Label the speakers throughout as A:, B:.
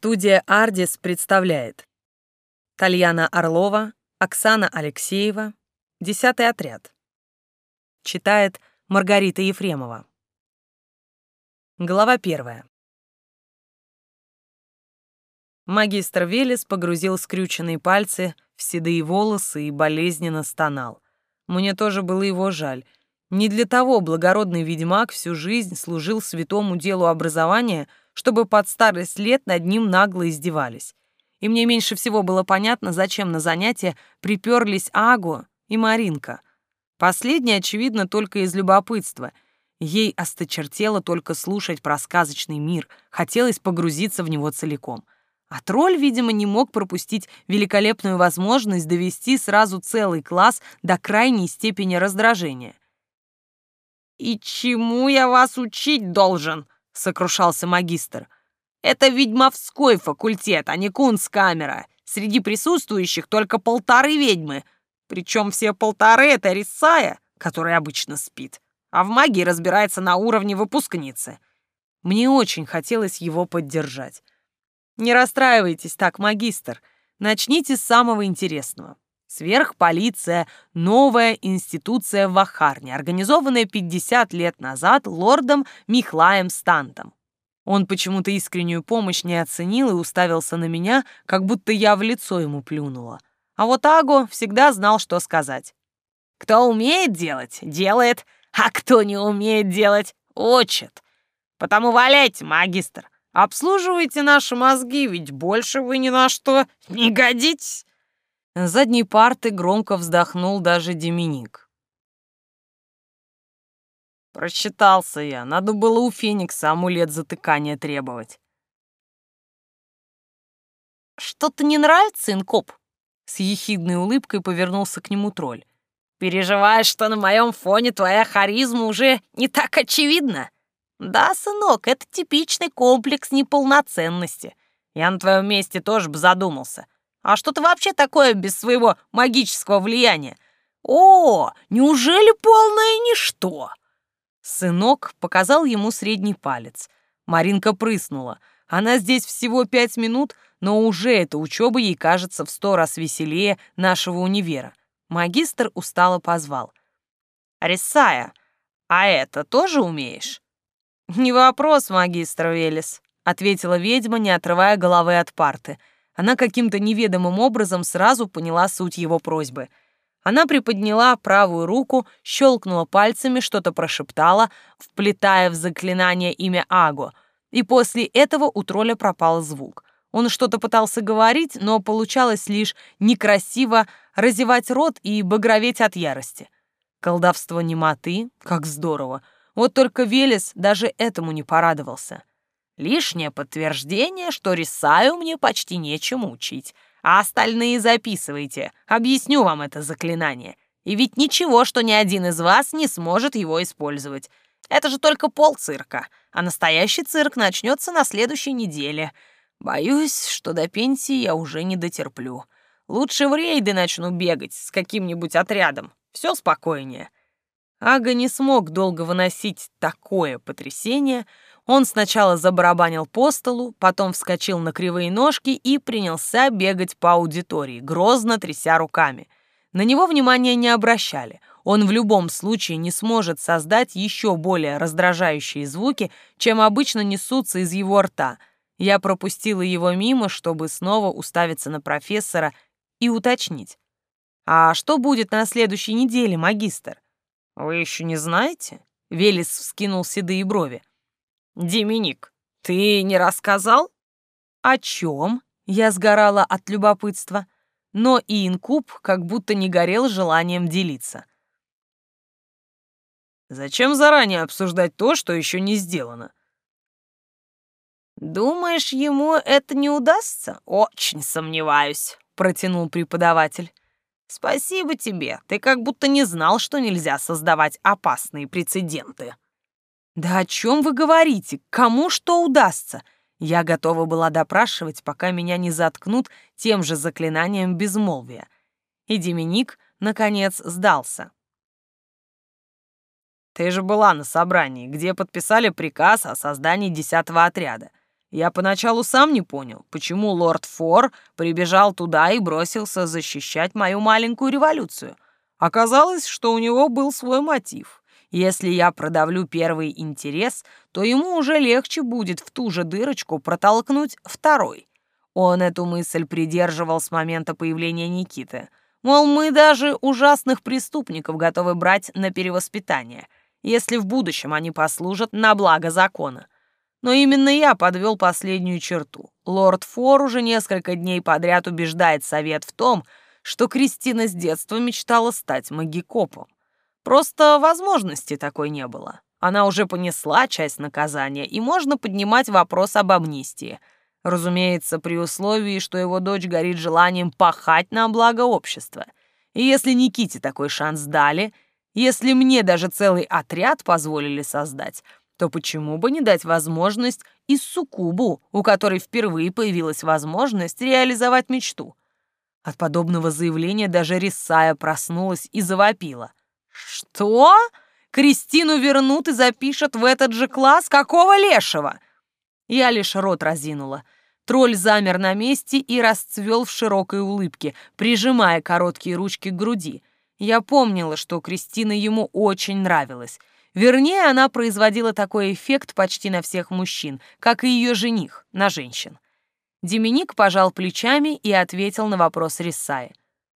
A: Студия «Ардис» представляет Тальяна Орлова, Оксана Алексеева, «Десятый отряд». Читает Маргарита Ефремова. Глава первая. Магистр Велес погрузил скрюченные пальцы в седые волосы и болезненно стонал. Мне тоже было его жаль. Не для того благородный ведьмак всю жизнь служил святому делу образования — чтобы под старость лет над ним нагло издевались. И мне меньше всего было понятно, зачем на занятия приперлись Агу и Маринка. Последняя, очевидно, только из любопытства. Ей осточертело только слушать про сказочный мир, хотелось погрузиться в него целиком. А тролль, видимо, не мог пропустить великолепную возможность довести сразу целый класс до крайней степени раздражения. «И чему я вас учить должен?» Сокрушался магистр. «Это ведьмовской факультет, а не кунсткамера. Среди присутствующих только полторы ведьмы. Причем все полторы — это Рисая, которая обычно спит, а в магии разбирается на уровне выпускницы». Мне очень хотелось его поддержать. «Не расстраивайтесь так, магистр. Начните с самого интересного. Сверхполиция — новая институция в Ахарне, организованная 50 лет назад лордом Михлаем Стантом. Он почему-то искреннюю помощь не оценил и уставился на меня, как будто я в лицо ему плюнула. А вот Аго всегда знал, что сказать. «Кто умеет делать, делает, а кто не умеет делать, учит. Потому валяйте, магистр, обслуживайте наши мозги, ведь больше вы ни на что не годитесь». Задней парты громко вздохнул даже Деминик. Просчитался я. Надо было у Феникса амулет затыкания требовать. «Что-то не нравится, инкоп?» С ехидной улыбкой повернулся к нему тролль. «Переживаешь, что на моем фоне твоя харизма уже не так очевидна?» «Да, сынок, это типичный комплекс неполноценности. Я на твоем месте тоже бы задумался. А что ты вообще такое без своего магического влияния? О, неужели полное ничто? Сынок показал ему средний палец. Маринка прыснула. Она здесь всего пять минут, но уже эта учеба ей кажется в сто раз веселее нашего универа. Магистр устало позвал. «Рисая, а это тоже умеешь?» «Не вопрос, магистр Велес», — ответила ведьма, не отрывая головы от парты. Она каким-то неведомым образом сразу поняла суть его просьбы. Она приподняла правую руку, щелкнула пальцами, что-то прошептала, вплетая в заклинание имя Аго, и после этого у тролля пропал звук. Он что-то пытался говорить, но получалось лишь некрасиво разевать рот и багроветь от ярости. Колдовство немоты, как здорово. Вот только Велес даже этому не порадовался. Лишнее подтверждение, что Рисаю мне почти нечем учить. А остальные записывайте. Объясню вам это заклинание. И ведь ничего, что ни один из вас не сможет его использовать. Это же только пол цирка, а настоящий цирк начнется на следующей неделе. Боюсь, что до пенсии я уже не дотерплю. Лучше в рейды начну бегать с каким-нибудь отрядом. Все спокойнее. Ага не смог долго выносить такое потрясение, он сначала забарабанил по столу, потом вскочил на кривые ножки и принялся бегать по аудитории, грозно тряся руками. На него внимания не обращали. Он в любом случае не сможет создать еще более раздражающие звуки, чем обычно несутся из его рта. Я пропустила его мимо, чтобы снова уставиться на профессора и уточнить. «А что будет на следующей неделе, магистр?» «Вы еще не знаете?» Велес вскинул седые брови. Деминик, ты не рассказал? О чем? Я сгорала от любопытства, но и инкуб как будто не горел желанием делиться. Зачем заранее обсуждать то, что еще не сделано? Думаешь, ему это не удастся? Очень сомневаюсь, протянул преподаватель. Спасибо тебе. Ты как будто не знал, что нельзя создавать опасные прецеденты. «Да о чем вы говорите? Кому что удастся?» Я готова была допрашивать, пока меня не заткнут тем же заклинанием безмолвия. И Деминик, наконец, сдался. «Ты же была на собрании, где подписали приказ о создании десятого отряда. Я поначалу сам не понял, почему лорд Фор прибежал туда и бросился защищать мою маленькую революцию. Оказалось, что у него был свой мотив. Если я продавлю первый интерес, то ему уже легче будет в ту же дырочку протолкнуть второй. Он эту мысль придерживал с момента появления Никиты. Мол, мы даже ужасных преступников готовы брать на перевоспитание, если в будущем они послужат на благо закона. Но именно я подвел последнюю черту. Лорд Фор уже несколько дней подряд убеждает совет в том, что Кристина с детства мечтала стать магикопом. Просто возможности такой не было. Она уже понесла часть наказания, и можно поднимать вопрос об амнистии. Разумеется, при условии, что его дочь горит желанием пахать на благо общества. И если Никите такой шанс дали, если мне даже целый отряд позволили создать, то почему бы не дать возможность и Сукубу, у которой впервые появилась возможность реализовать мечту? От подобного заявления даже Рисая проснулась и завопила. «Что? Кристину вернут и запишут в этот же класс? Какого лешего?» Я лишь рот разинула. Тролль замер на месте и расцвел в широкой улыбке, прижимая короткие ручки к груди. Я помнила, что Кристина ему очень нравилась. Вернее, она производила такой эффект почти на всех мужчин, как и ее жених, на женщин. Деминик пожал плечами и ответил на вопрос Рисаи.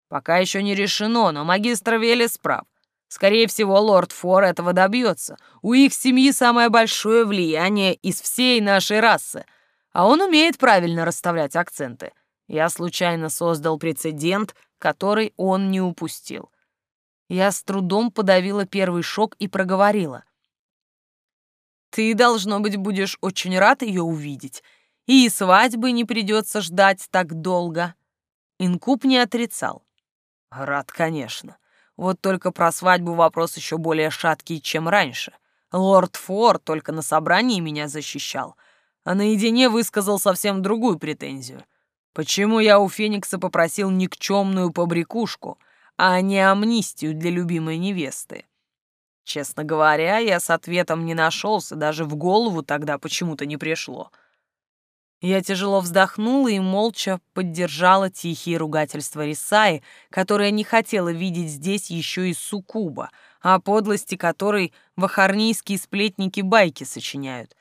A: «Пока еще не решено, но магистр Велес прав. Скорее всего, лорд Фор этого добьется. У их семьи самое большое влияние из всей нашей расы. А он умеет правильно расставлять акценты. Я случайно создал прецедент, который он не упустил. Я с трудом подавила первый шок и проговорила. «Ты, должно быть, будешь очень рад ее увидеть, и свадьбы не придется ждать так долго». Инкуб не отрицал. «Рад, конечно. Вот только про свадьбу вопрос еще более шаткий, чем раньше. Лорд Фор только на собрании меня защищал, а наедине высказал совсем другую претензию. Почему я у Феникса попросил никчемную побрякушку, а не амнистию для любимой невесты? Честно говоря, я с ответом не нашелся, даже в голову тогда почему-то не пришло. Я тяжело вздохнула и молча поддержала тихие ругательства Рисаи, которая не хотела видеть здесь еще и суккуба, о подлости которой вахарнийские сплетники байки сочиняют.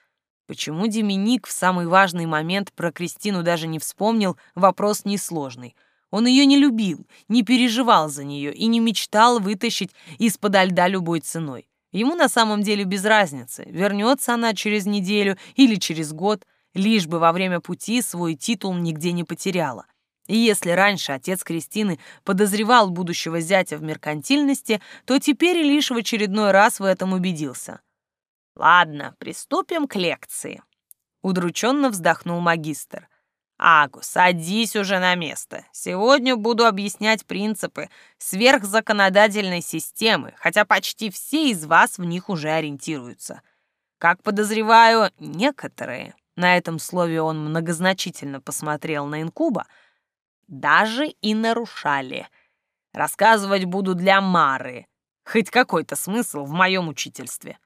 A: Почему Деминик в самый важный момент про Кристину даже не вспомнил, вопрос несложный. Он ее не любил, не переживал за нее и не мечтал вытащить из-под льда любой ценой. Ему на самом деле без разницы, вернется она через неделю или через год — лишь бы во время пути свой титул нигде не потеряла. И если раньше отец Кристины подозревал будущего зятя в меркантильности, то теперь лишь в очередной раз в этом убедился. «Ладно, приступим к лекции», — удрученно вздохнул магистр. «Агу, садись уже на место. Сегодня буду объяснять принципы сверхзаконодательной системы, хотя почти все из вас в них уже ориентируются. Как подозреваю, некоторые на этом слове он многозначительно посмотрел на инкуба, даже и нарушали. Рассказывать буду для Мары. Хоть какой-то смысл в моем учительстве.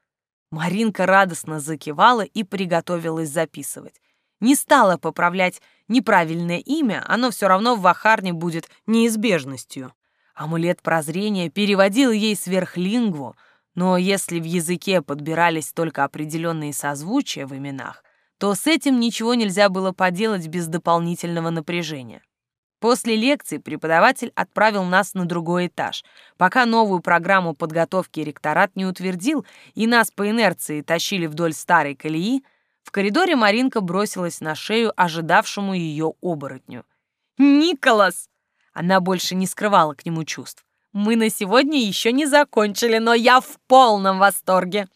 A: Маринка радостно закивала и приготовилась записывать. Не стала поправлять неправильное имя, оно все равно в Вахарне будет неизбежностью. Амулет прозрения переводил ей сверхлингву, но если в языке подбирались только определенные созвучия в именах, то с этим ничего нельзя было поделать без дополнительного напряжения. После лекции преподаватель отправил нас на другой этаж. Пока новую программу подготовки ректорат не утвердил и нас по инерции тащили вдоль старой колеи, в коридоре Маринка бросилась на шею ожидавшему ее оборотню. «Николас!» Она больше не скрывала к нему чувств. «Мы на сегодня еще не закончили, но я в полном восторге!»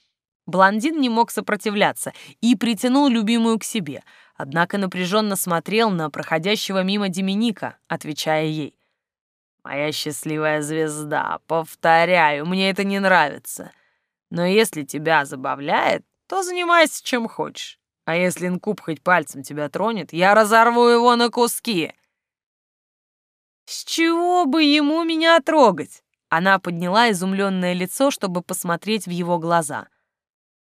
A: Блондин не мог сопротивляться и притянул любимую к себе, однако напряженно смотрел на проходящего мимо Деминика, отвечая ей. «Моя счастливая звезда, повторяю, мне это не нравится. Но если тебя забавляет, то занимайся чем хочешь. А если инкуб хоть пальцем тебя тронет, я разорву его на куски». «С чего бы ему меня трогать?» Она подняла изумленное лицо, чтобы посмотреть в его глаза —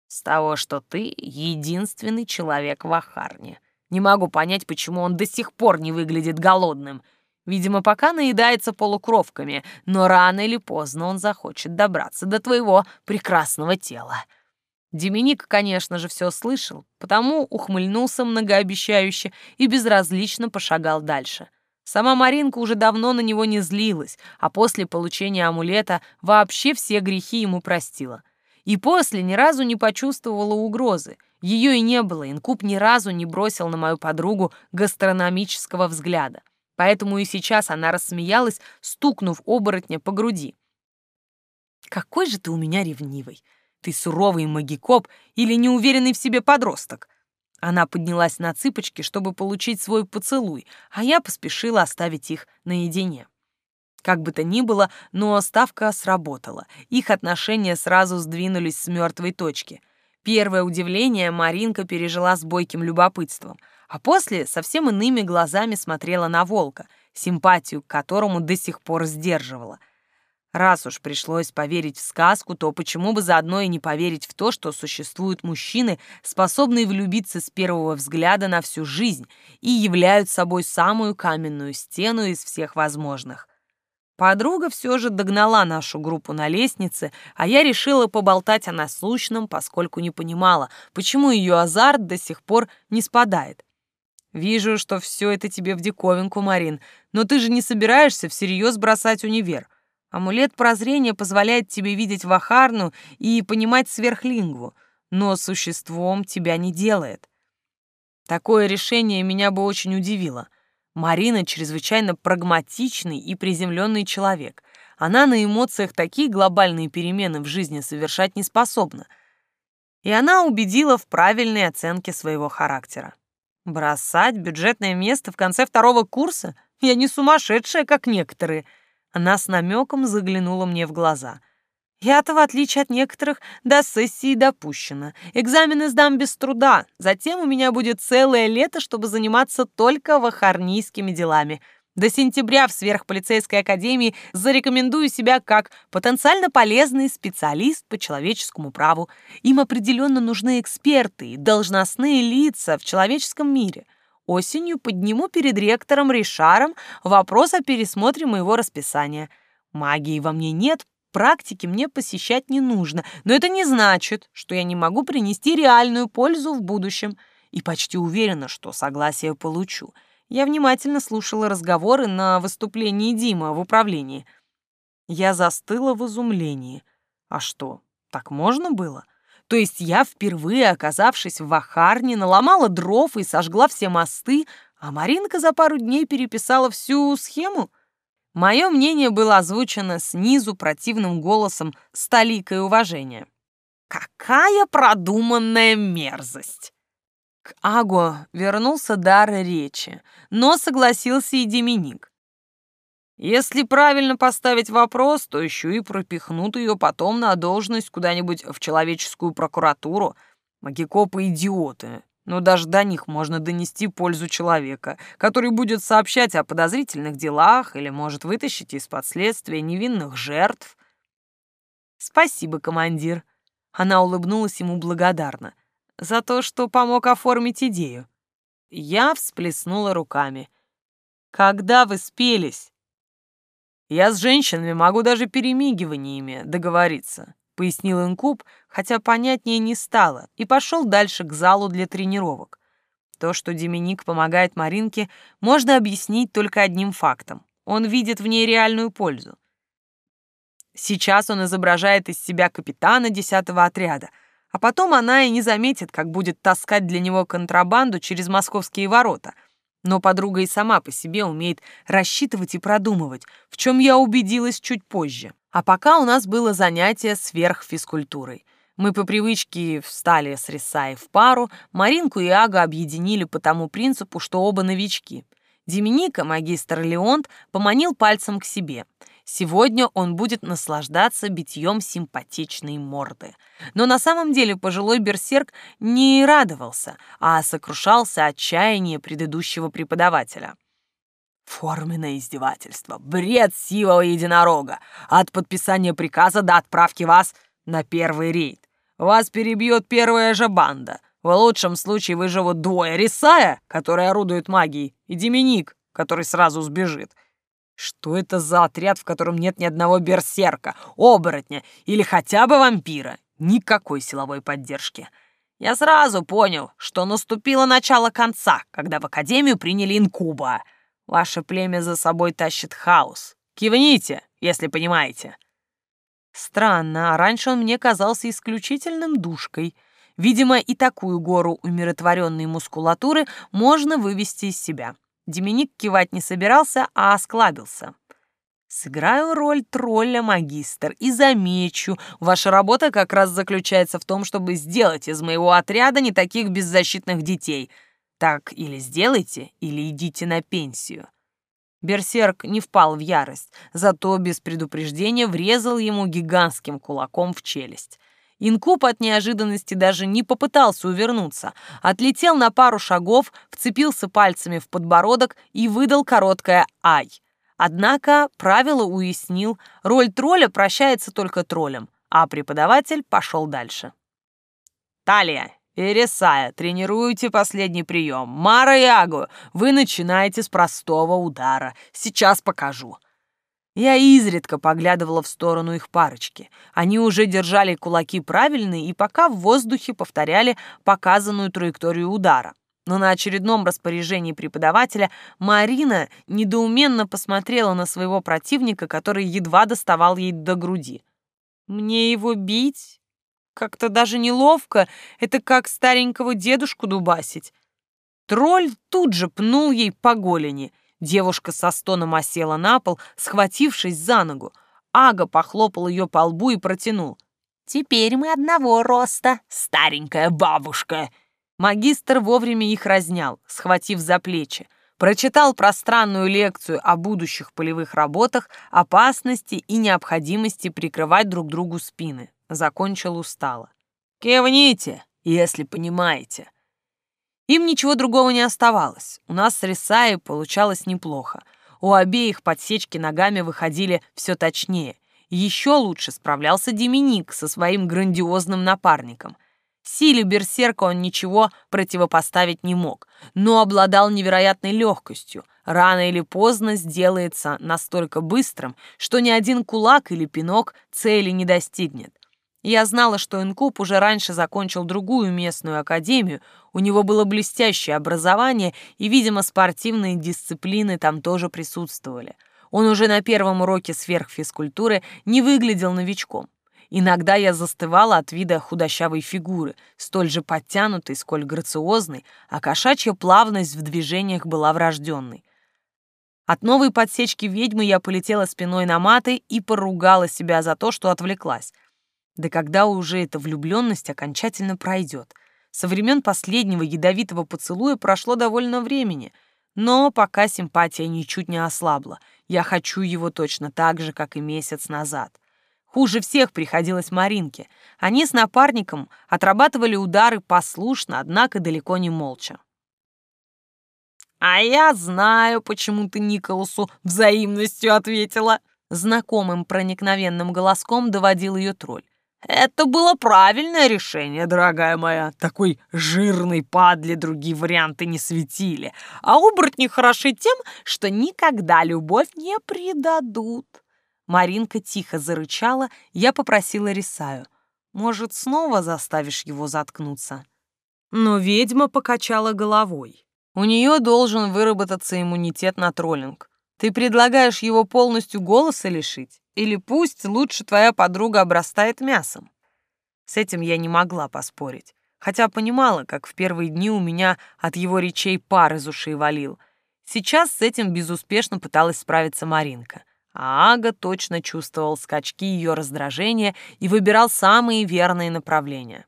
A: с того, что ты единственный человек в Ахарне. Не могу понять, почему он до сих пор не выглядит голодным. Видимо, пока наедается полукровками, но рано или поздно он захочет добраться до твоего прекрасного тела. Деминик, конечно же, все слышал, потому ухмыльнулся многообещающе и безразлично пошагал дальше. Сама Маринка уже давно на него не злилась, а после получения амулета вообще все грехи ему простила. И после ни разу не почувствовала угрозы. Ее и не было, инкуб ни разу не бросил на мою подругу гастрономического взгляда. Поэтому и сейчас она рассмеялась, стукнув оборотня по груди. «Какой же ты у меня ревнивый! Ты суровый магикоп или неуверенный в себе подросток!» Она поднялась на цыпочки, чтобы получить свой поцелуй, а я поспешила оставить их наедине. Как бы то ни было, но ставка сработала. Их отношения сразу сдвинулись с мертвой точки. Первое удивление Маринка пережила с бойким любопытством, а после совсем иными глазами смотрела на волка, симпатию к которому до сих пор сдерживала — Раз уж пришлось поверить в сказку, то почему бы заодно и не поверить в то, что существуют мужчины, способные влюбиться с первого взгляда на всю жизнь и являют собой самую каменную стену из всех возможных. Подруга все же догнала нашу группу на лестнице, а я решила поболтать о насущном, поскольку не понимала, почему ее азарт до сих пор не спадает. «Вижу, что все это тебе в диковинку, Марин, но ты же не собираешься всерьез бросать универ. Амулет прозрения позволяет тебе видеть Вахарну и понимать сверхлингву, но существом тебя не делает. Такое решение меня бы очень удивило. Марина чрезвычайно прагматичный и приземленный человек. Она на эмоциях такие глобальные перемены в жизни совершать не способна. И она убедила в правильной оценке своего характера. Бросать бюджетное место в конце второго курса? Я не сумасшедшая, как некоторые — она с намеком заглянула мне в глаза. Я-то, в отличие от некоторых, до сессии допущена. Экзамены сдам без труда. Затем у меня будет целое лето, чтобы заниматься только вахарнийскими делами. До сентября в сверхполицейской академии зарекомендую себя как потенциально полезный специалист по человеческому праву. Им определенно нужны эксперты и должностные лица в человеческом мире. Осенью подниму перед ректором Ришаром вопрос о пересмотре моего расписания. Магии во мне нет, практики мне посещать не нужно, но это не значит, что я не могу принести реальную пользу в будущем. И почти уверена, что согласие получу. Я внимательно слушала разговоры на выступлении Дима в управлении. Я застыла в изумлении. А что, так можно было? То есть я, впервые оказавшись в Вахарне, наломала дров и сожгла все мосты, а Маринка за пару дней переписала всю схему? Мое мнение было озвучено снизу противным голосом с толикой уважения. «Какая продуманная мерзость!» К Аго вернулся дар речи, но согласился и Деминик. Если правильно поставить вопрос, то еще и пропихнут ее потом на должность куда-нибудь в человеческую прокуратуру. Магикопы — идиоты. Но даже до них можно донести пользу человека, который будет сообщать о подозрительных делах или может вытащить из-под следствия невинных жертв. «Спасибо, командир». Она улыбнулась ему благодарно. «За то, что помог оформить идею». Я всплеснула руками. «Когда вы спелись?» Я с женщинами могу даже перемигиваниями договориться», — пояснил инкуб, хотя понятнее не стало, и пошел дальше к залу для тренировок. То, что Деминик помогает Маринке, можно объяснить только одним фактом. Он видит в ней реальную пользу. Сейчас он изображает из себя капитана десятого отряда, а потом она и не заметит, как будет таскать для него контрабанду через московские ворота — но подруга и сама по себе умеет рассчитывать и продумывать, в чем я убедилась чуть позже. А пока у нас было занятие сверхфизкультурой. Мы по привычке встали с Рисаей в пару, Маринку и Ага объединили по тому принципу, что оба новички. Деминика, магистр Леонт, поманил пальцем к себе — Сегодня он будет наслаждаться битьем симпатичной морды. Но на самом деле пожилой берсерк не радовался, а сокрушался отчаяние предыдущего преподавателя. Форменное издевательство, бред сивого единорога. От подписания приказа до отправки вас на первый рейд. Вас перебьет первая же банда. В лучшем случае выживут двое. Рисая, который орудует магией, и Деминик, который сразу сбежит. Что это за отряд, в котором нет ни одного берсерка, оборотня или хотя бы вампира? Никакой силовой поддержки. Я сразу понял, что наступило начало конца, когда в Академию приняли инкуба. Ваше племя за собой тащит хаос. Кивните, если понимаете. Странно, а раньше он мне казался исключительным душкой. Видимо, и такую гору умиротворенной мускулатуры можно вывести из себя. Деминик кивать не собирался, а осклабился. Сыграю роль тролля, магистр, и замечу, ваша работа как раз заключается в том, чтобы сделать из моего отряда не таких беззащитных детей. Так или сделайте, или идите на пенсию. Берсерк не впал в ярость, зато без предупреждения врезал ему гигантским кулаком в челюсть. Инкуб от неожиданности даже не попытался увернуться, отлетел на пару шагов, вцепился пальцами в подбородок и выдал короткое «Ай!». Однако правило уяснил, роль тролля прощается только троллем, а преподаватель пошел дальше. «Талия, Ирисая, тренируйте последний прием. Мара и Агу, вы начинаете с простого удара. Сейчас покажу». Я изредка поглядывала в сторону их парочки. Они уже держали кулаки правильные и пока в воздухе повторяли показанную траекторию удара но на очередном распоряжении преподавателя Марина недоуменно посмотрела на своего противника, который едва доставал ей до груди. «Мне его бить? Как-то даже неловко. Это как старенького дедушку дубасить». Тролль тут же пнул ей по голени. Девушка со стоном осела на пол, схватившись за ногу. Ага похлопал ее по лбу и протянул. «Теперь мы одного роста, старенькая бабушка!» Магистр вовремя их разнял, схватив за плечи, прочитал пространную лекцию о будущих полевых работах, опасности и необходимости прикрывать друг другу спины. Закончил устало. «Кивните, если понимаете». Им ничего другого не оставалось. У нас с Рисаей получалось неплохо. У обеих подсечки ногами выходили все точнее. Еще лучше справлялся Деминик со своим грандиозным напарником. Силе берсерка он ничего противопоставить не мог, но обладал невероятной легкостью. Рано или поздно сделается настолько быстрым, что ни один кулак или пинок цели не достигнет. Я знала, что Инкуб уже раньше закончил другую местную академию, у него было блестящее образование, и, видимо, спортивные дисциплины там тоже присутствовали. Он уже на первом уроке сверхфизкультуры не выглядел новичком. Иногда я застывала от вида худощавой фигуры, столь же подтянутой, сколь грациозной, а кошачья плавность в движениях была врожденной. От новой подсечки ведьмы я полетела спиной на маты и поругала себя за то, что отвлеклась. Да когда уже эта влюбленность окончательно пройдет? Со времен последнего ядовитого поцелуя прошло довольно времени, но пока симпатия ничуть не ослабла. Я хочу его точно так же, как и месяц назад. Хуже всех приходилось Маринке. Они с напарником отрабатывали удары послушно, однако далеко не молча. «А я знаю, почему ты Николасу взаимностью ответила», знакомым проникновенным голоском доводил ее тролль. «Это было правильное решение, дорогая моя. Такой жирный падли другие варианты не светили. А оборотни хороши тем, что никогда любовь не предадут». Маринка тихо зарычала, я попросила Рисаю. «Может, снова заставишь его заткнуться?» Но ведьма покачала головой. «У нее должен выработаться иммунитет на троллинг. Ты предлагаешь его полностью голоса лишить? Или пусть лучше твоя подруга обрастает мясом?» С этим я не могла поспорить, хотя понимала, как в первые дни у меня от его речей пар из ушей валил. Сейчас с этим безуспешно пыталась справиться Маринка — а Ага точно чувствовал скачки ее раздражения и выбирал самые верные направления.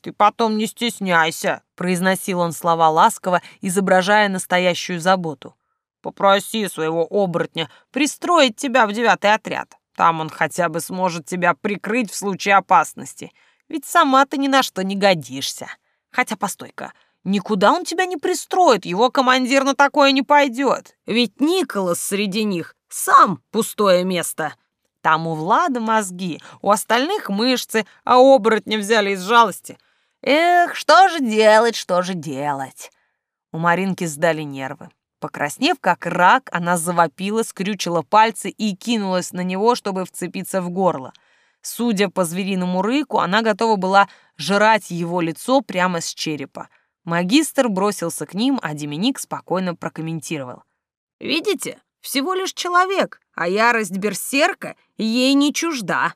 A: «Ты потом не стесняйся», — произносил он слова ласково, изображая настоящую заботу. «Попроси своего оборотня пристроить тебя в девятый отряд. Там он хотя бы сможет тебя прикрыть в случае опасности. Ведь сама ты ни на что не годишься. Хотя, постой-ка, никуда он тебя не пристроит, его командир на такое не пойдет. Ведь Николас среди них сам пустое место. Там у Влада мозги, у остальных мышцы, а оборотня взяли из жалости. Эх, что же делать, что же делать? У Маринки сдали нервы. Покраснев, как рак, она завопила, скрючила пальцы и кинулась на него, чтобы вцепиться в горло. Судя по звериному рыку, она готова была жрать его лицо прямо с черепа. Магистр бросился к ним, а Деминик спокойно прокомментировал. «Видите, всего лишь человек, а ярость берсерка ей не чужда.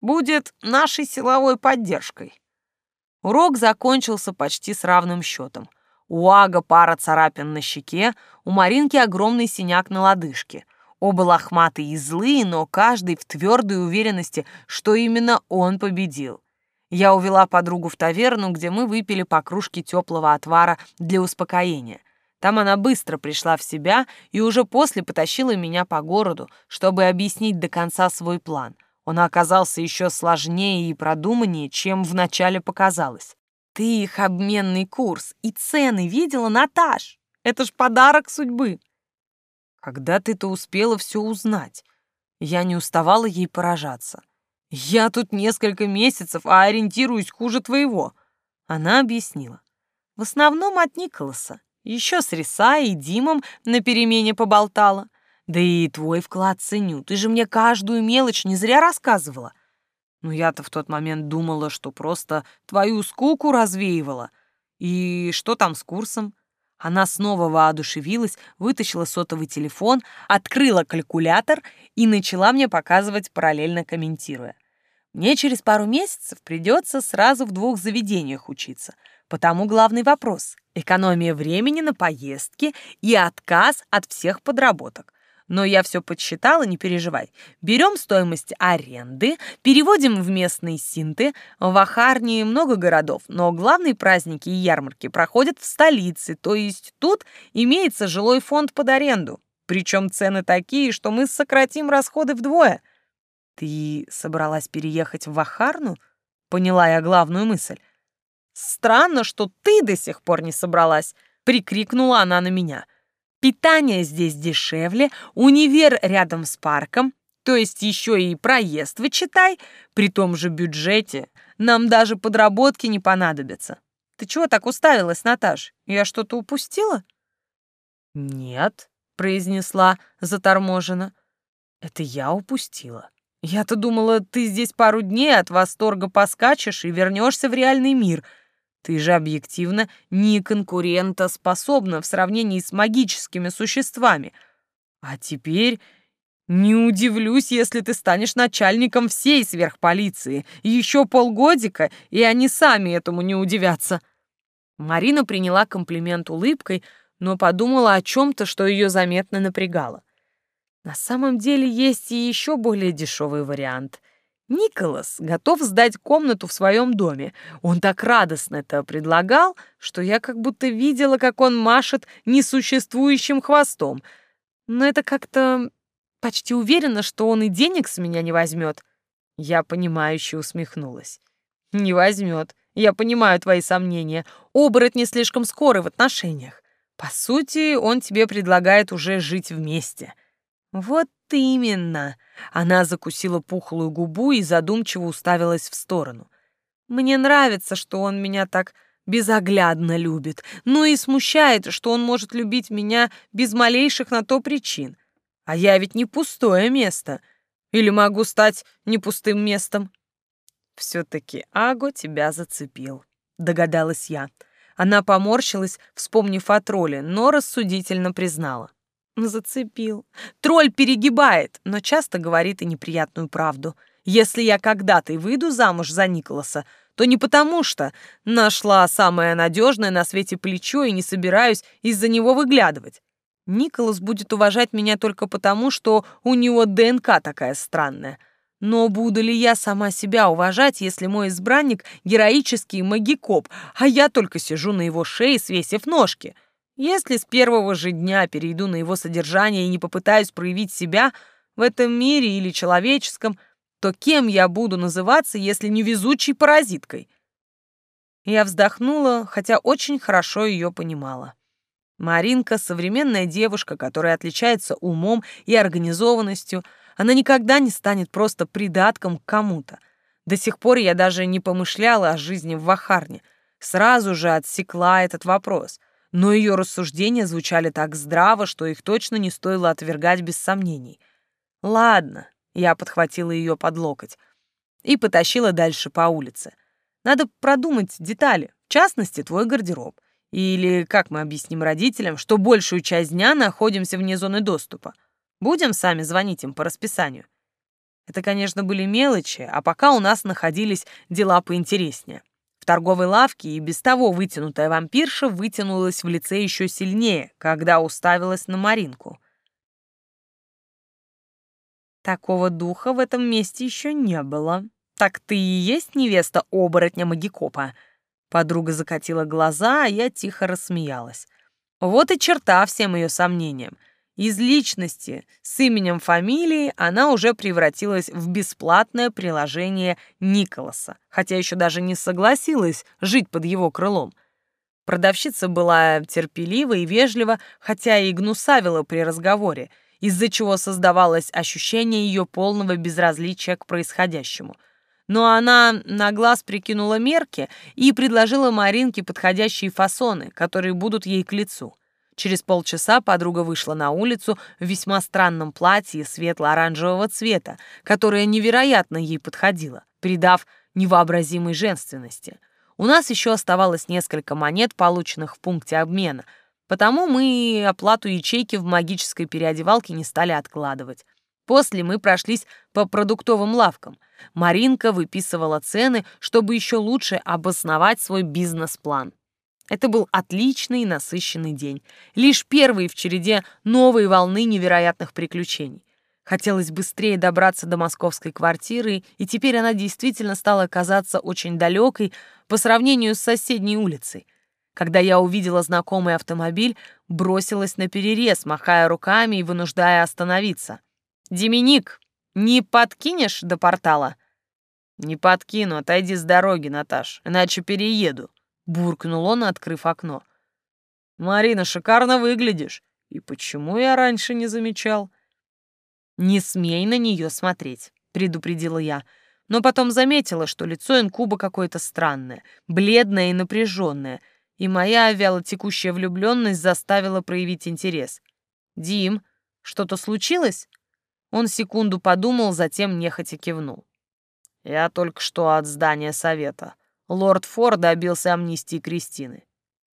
A: Будет нашей силовой поддержкой». Урок закончился почти с равным счетом. У Ага пара царапин на щеке, у Маринки огромный синяк на лодыжке. Оба лохматые и злые, но каждый в твердой уверенности, что именно он победил. Я увела подругу в таверну, где мы выпили по кружке теплого отвара для успокоения. Там она быстро пришла в себя и уже после потащила меня по городу, чтобы объяснить до конца свой план. Он оказался еще сложнее и продуманнее, чем вначале показалось. Ты их обменный курс и цены видела, Наташ? Это ж подарок судьбы. Когда ты-то успела все узнать? Я не уставала ей поражаться. Я тут несколько месяцев, а ориентируюсь хуже твоего. Она объяснила. В основном от Николаса. Еще с Риса и Димом на перемене поболтала. Да и твой вклад ценю. Ты же мне каждую мелочь не зря рассказывала. Но я-то в тот момент думала, что просто твою скуку развеивала. И что там с курсом? Она снова воодушевилась, вытащила сотовый телефон, открыла калькулятор и начала мне показывать, параллельно комментируя. Мне через пару месяцев придется сразу в двух заведениях учиться. Потому главный вопрос — экономия времени на поездки и отказ от всех подработок. Но я все подсчитала, не переживай. Берем стоимость аренды, переводим в местные синты. В Ахарнии много городов, но главные праздники и ярмарки проходят в столице, то есть тут имеется жилой фонд под аренду. Причем цены такие, что мы сократим расходы вдвое. Ты собралась переехать в Ахарну? Поняла я главную мысль. Странно, что ты до сих пор не собралась, прикрикнула она на меня. Питание здесь дешевле, универ рядом с парком, то есть еще и проезд вычитай, при том же бюджете. Нам даже подработки не понадобятся. Ты чего так уставилась, Наташ? Я что-то упустила? Нет, произнесла заторможенно. Это я упустила. Я-то думала, ты здесь пару дней от восторга поскачешь и вернешься в реальный мир — ты же объективно не конкурентоспособна в сравнении с магическими существами. А теперь не удивлюсь, если ты станешь начальником всей сверхполиции. Еще полгодика, и они сами этому не удивятся. Марина приняла комплимент улыбкой, но подумала о чем-то, что ее заметно напрягало. На самом деле есть и еще более дешевый вариант — Николас готов сдать комнату в своем доме. Он так радостно это предлагал, что я как будто видела, как он машет несуществующим хвостом. Но это как-то почти уверена, что он и денег с меня не возьмет. Я понимающе усмехнулась. Не возьмет. Я понимаю твои сомнения. Оборотни слишком скоры в отношениях. По сути, он тебе предлагает уже жить вместе. Вот именно. Она закусила пухлую губу и задумчиво уставилась в сторону. Мне нравится, что он меня так безоглядно любит, но и смущает, что он может любить меня без малейших на то причин. А я ведь не пустое место. Или могу стать не пустым местом? Все-таки Аго тебя зацепил, догадалась я. Она поморщилась, вспомнив о тролле, но рассудительно признала. Зацепил. Тролль перегибает, но часто говорит и неприятную правду. Если я когда-то и выйду замуж за Николаса, то не потому что нашла самое надежное на свете плечо и не собираюсь из-за него выглядывать. Николас будет уважать меня только потому, что у него ДНК такая странная. Но буду ли я сама себя уважать, если мой избранник — героический магикоп, а я только сижу на его шее, свесив ножки — если с первого же дня перейду на его содержание и не попытаюсь проявить себя в этом мире или человеческом, то кем я буду называться, если не везучей паразиткой? Я вздохнула, хотя очень хорошо ее понимала. Маринка — современная девушка, которая отличается умом и организованностью. Она никогда не станет просто придатком к кому-то. До сих пор я даже не помышляла о жизни в Вахарне. Сразу же отсекла этот вопрос. Но ее рассуждения звучали так здраво, что их точно не стоило отвергать без сомнений. «Ладно», — я подхватила ее под локоть и потащила дальше по улице. «Надо продумать детали, в частности, твой гардероб. Или как мы объясним родителям, что большую часть дня находимся вне зоны доступа? Будем сами звонить им по расписанию?» Это, конечно, были мелочи, а пока у нас находились дела поинтереснее. Торговой лавке и без того вытянутая вампирша вытянулась в лице еще сильнее, когда уставилась на Маринку. Такого духа в этом месте еще не было. Так ты и есть невеста оборотня Магикопа? Подруга закатила глаза, а я тихо рассмеялась. Вот и черта всем ее сомнениям. Из личности с именем фамилии она уже превратилась в бесплатное приложение Николаса, хотя еще даже не согласилась жить под его крылом. Продавщица была терпелива и вежлива, хотя и гнусавила при разговоре, из-за чего создавалось ощущение ее полного безразличия к происходящему. Но она на глаз прикинула мерки и предложила Маринке подходящие фасоны, которые будут ей к лицу — Через полчаса подруга вышла на улицу в весьма странном платье светло-оранжевого цвета, которое невероятно ей подходило, придав невообразимой женственности. У нас еще оставалось несколько монет, полученных в пункте обмена, потому мы оплату ячейки в магической переодевалке не стали откладывать. После мы прошлись по продуктовым лавкам. Маринка выписывала цены, чтобы еще лучше обосновать свой бизнес-план. Это был отличный и насыщенный день. Лишь первый в череде новой волны невероятных приключений. Хотелось быстрее добраться до московской квартиры, и теперь она действительно стала казаться очень далекой по сравнению с соседней улицей. Когда я увидела знакомый автомобиль, бросилась на перерез, махая руками и вынуждая остановиться. «Деминик, не подкинешь до портала?» «Не подкину, отойди с дороги, Наташ, иначе перееду», буркнул он, открыв окно. «Марина, шикарно выглядишь. И почему я раньше не замечал?» «Не смей на нее смотреть», — предупредила я, но потом заметила, что лицо инкуба какое-то странное, бледное и напряженное, и моя вялотекущая влюбленность заставила проявить интерес. «Дим, что-то случилось?» Он секунду подумал, затем нехотя кивнул. «Я только что от здания совета. Лорд Фор добился амнистии Кристины.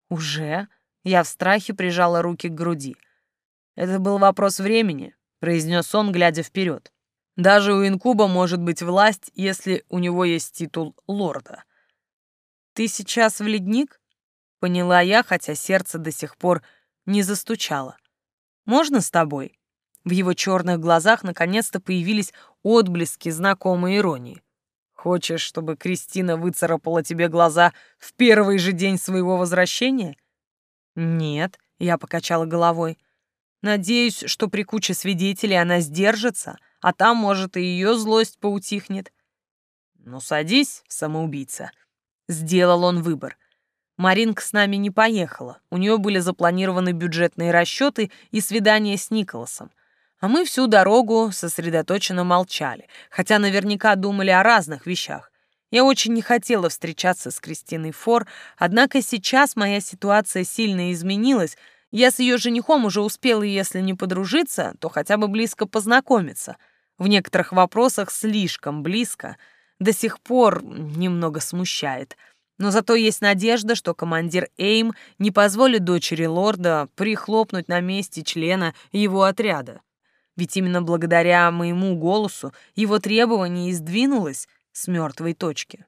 A: «Уже?» Я в страхе прижала руки к груди. «Это был вопрос времени», — произнес он, глядя вперед. «Даже у инкуба может быть власть, если у него есть титул лорда». «Ты сейчас в ледник?» — поняла я, хотя сердце до сих пор не застучало. «Можно с тобой?» В его черных глазах наконец-то появились отблески знакомой иронии. Хочешь, чтобы Кристина выцарапала тебе глаза в первый же день своего возвращения? Нет, я покачала головой. Надеюсь, что при куче свидетелей она сдержится, а там, может, и ее злость поутихнет. Ну, садись, самоубийца. Сделал он выбор. Маринка с нами не поехала. У нее были запланированы бюджетные расчеты и свидание с Николасом. А мы всю дорогу сосредоточенно молчали, хотя наверняка думали о разных вещах. Я очень не хотела встречаться с Кристиной Фор, однако сейчас моя ситуация сильно изменилась. Я с ее женихом уже успела, если не подружиться, то хотя бы близко познакомиться. В некоторых вопросах слишком близко. До сих пор немного смущает. Но зато есть надежда, что командир Эйм не позволит дочери лорда прихлопнуть на месте члена его отряда. Ведь именно благодаря моему голосу его требование и сдвинулось с мертвой точки.